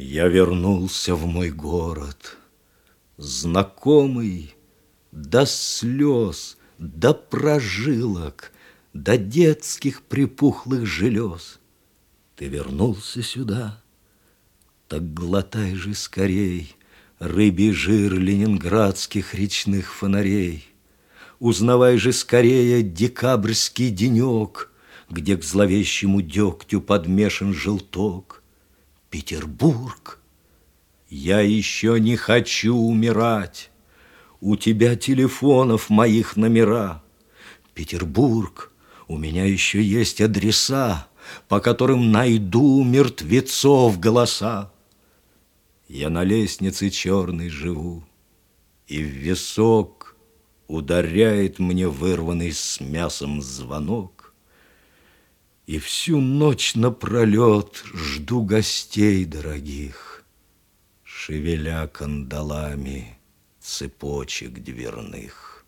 Я вернулся в мой город, Знакомый до слез, до прожилок, До детских припухлых желез. Ты вернулся сюда, так глотай же скорей Рыбий жир ленинградских речных фонарей. Узнавай же скорее декабрьский денек, Где к зловещему дегтю подмешан желток. Петербург, я еще не хочу умирать. У тебя телефонов моих номера. Петербург, у меня еще есть адреса, По которым найду мертвецов голоса. Я на лестнице черной живу, И в висок ударяет мне вырванный с мясом звонок. И всю ночь напролет жду гостей дорогих, Шевеля кандалами цепочек дверных.